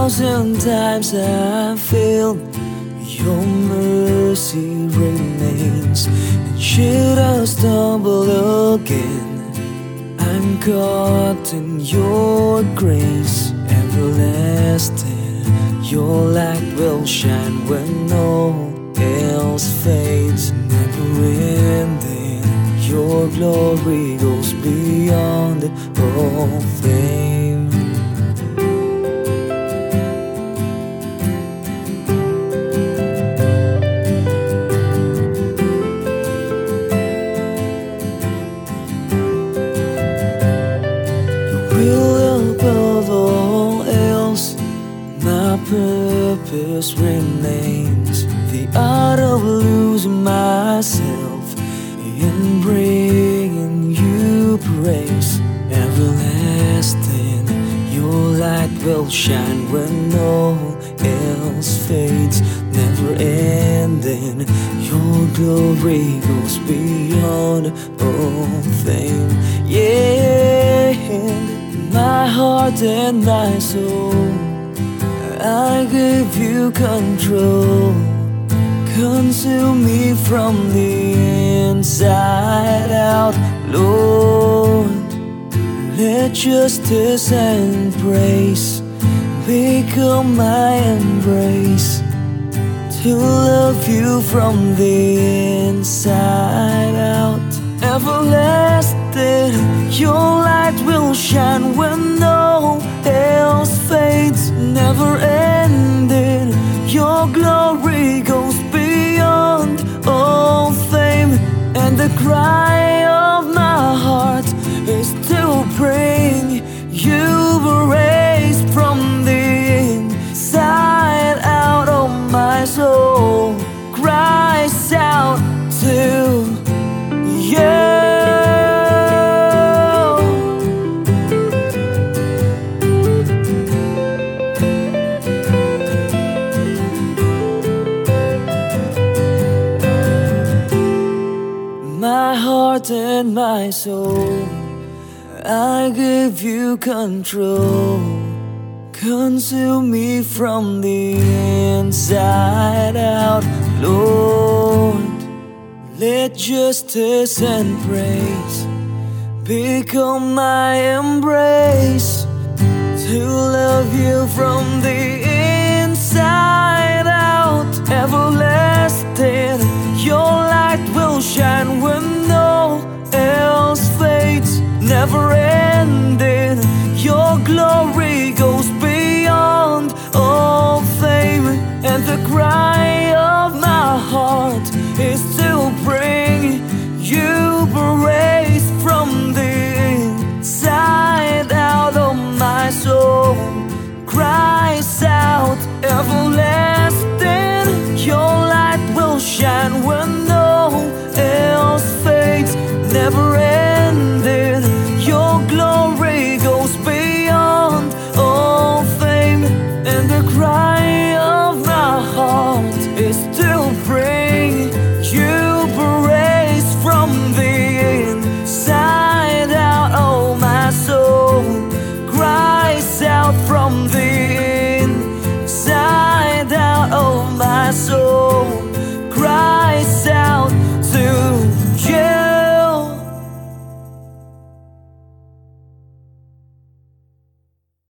thousand times I feel your mercy remains. And should I stumble again, I'm caught in your grace everlasting. Your light will shine when all else fades, never ending. Your glory goes beyond all fame. Will above all else. My purpose remains the art of losing myself in bringing you praise. Everlasting, your light will shine when all else fades. Never ending, your glory goes beyond all fame. Yeah, my heart and my soul. I give you control. Consume me from the inside out, Lord. Let justice and praise become my embrace. To love you from the inside out, everlasting. Your will shine when all else fades, never ending. Your glory goes beyond all fame, and the cry heart and my soul. I give you control. Consume me from the inside out, Lord. Let justice and praise become my embrace. To love you from the never. Your glory goes beyond all fame, and the cry of my heart is to bring you praise from the inside out of my soul. Cries out everlasting. Your light will shine when. from the